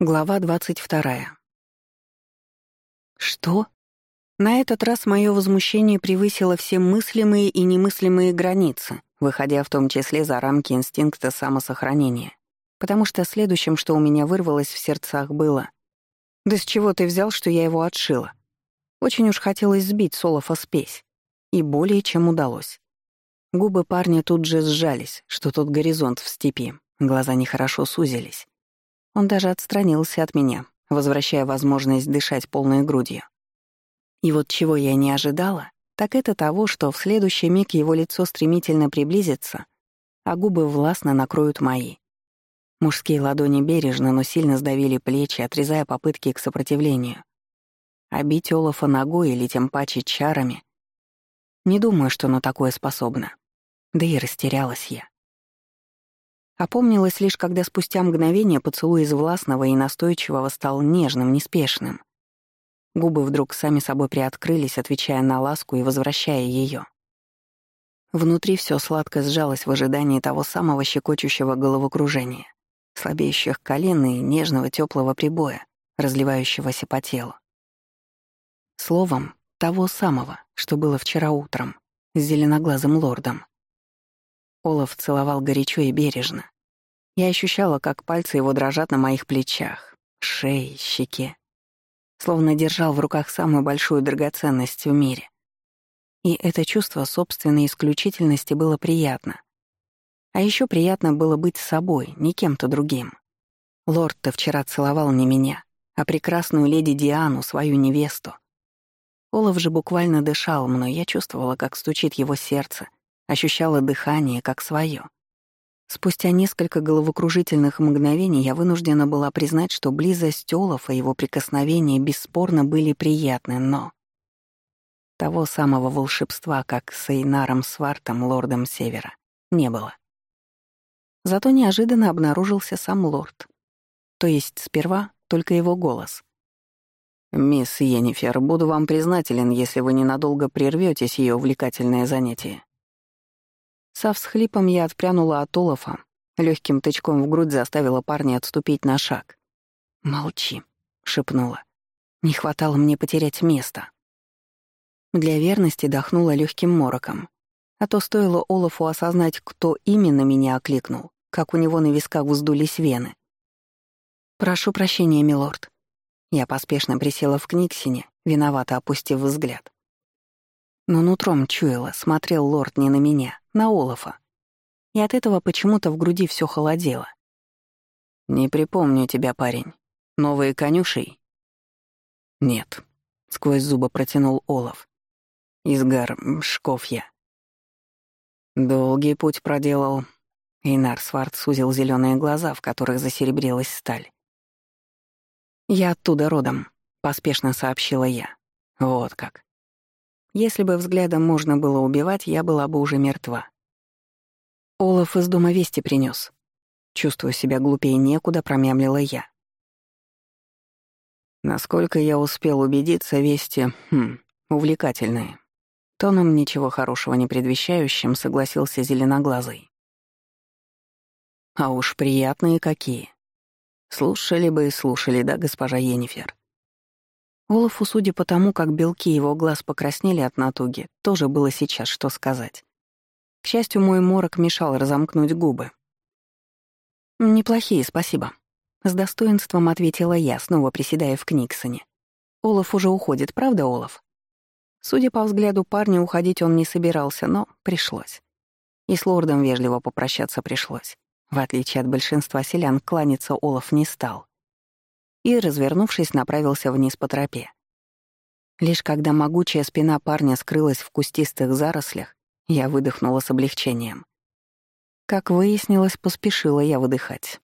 Глава двадцать вторая. Что? На этот раз мое возмущение превысило все мыслимые и немыслимые границы, выходя в том числе за рамки инстинкта самосохранения. Потому что следующим, что у меня вырвалось в сердцах, было «Да с чего ты взял, что я его отшила?» Очень уж хотелось сбить Солофа спесь. И более чем удалось. Губы парня тут же сжались, что тот горизонт в степи, глаза нехорошо сузились. Он даже отстранился от меня, возвращая возможность дышать полной грудью. И вот чего я не ожидала, так это того, что в следующий миг его лицо стремительно приблизится, а губы властно накроют мои. Мужские ладони бережно, но сильно сдавили плечи, отрезая попытки к сопротивлению. А бить Олафа ногой или тем паче чарами — не думаю, что на такое способна. Да и растерялась я. Опомнилась лишь, когда спустя мгновение поцелуй из властного и настойчивого стал нежным, неспешным. Губы вдруг сами собой приоткрылись, отвечая на ласку и возвращая ее. Внутри все сладко сжалось в ожидании того самого щекочущего головокружения, слабеющих колен и нежного теплого прибоя, разливающегося по телу. Словом, того самого, что было вчера утром, с зеленоглазым лордом. Олаф целовал горячо и бережно. Я ощущала, как пальцы его дрожат на моих плечах, шее, щеке. Словно держал в руках самую большую драгоценность в мире. И это чувство собственной исключительности было приятно. А еще приятно было быть собой, не кем-то другим. Лорд-то вчера целовал не меня, а прекрасную леди Диану, свою невесту. Олаф же буквально дышал мной, я чувствовала, как стучит его сердце, ощущала дыхание как свое. Спустя несколько головокружительных мгновений я вынуждена была признать, что близость Олафа и его прикосновения бесспорно были приятны, но... Того самого волшебства, как с Эйнаром Свартом, лордом Севера, не было. Зато неожиданно обнаружился сам лорд. То есть сперва только его голос. «Мисс Йеннифер, буду вам признателен, если вы ненадолго прервётесь ее увлекательное занятие. Со всхлипом я отпрянула от Олафа, легким тычком в грудь заставила парня отступить на шаг. «Молчи», — шепнула. «Не хватало мне потерять место». Для верности дохнула легким мороком. А то стоило Олафу осознать, кто именно меня окликнул, как у него на висках вздулись вены. «Прошу прощения, милорд». Я поспешно присела в книгсине, виновато опустив взгляд. Но нутром чуяла, смотрел лорд не на меня, на Олафа. И от этого почему-то в груди все холодело. «Не припомню тебя, парень. Новые конюшей?» «Нет», — сквозь зубы протянул Олаф. «Изгар, шков я». «Долгий путь проделал». Эйнар Сварт сузил зеленые глаза, в которых засеребрилась сталь. «Я оттуда родом», — поспешно сообщила я. «Вот как. Если бы взглядом можно было убивать, я была бы уже мертва. Олаф из дома вести принес. Чувствуя себя глупее некуда, промямлила я. Насколько я успел убедиться, вести, хм, увлекательные. Тоном ничего хорошего не предвещающим согласился зеленоглазый. А уж приятные какие. Слушали бы и слушали, да, госпожа Енифер? Олафу, судя по тому, как белки его глаз покраснели от натуги, тоже было сейчас что сказать. К счастью, мой морок мешал разомкнуть губы. «Неплохие, спасибо», — с достоинством ответила я, снова приседая в Книксоне. «Олаф уже уходит, правда, Олаф?» Судя по взгляду парня, уходить он не собирался, но пришлось. И с лордом вежливо попрощаться пришлось. В отличие от большинства селян, кланяться Олаф не стал и, развернувшись, направился вниз по тропе. Лишь когда могучая спина парня скрылась в кустистых зарослях, я выдохнула с облегчением. Как выяснилось, поспешила я выдыхать.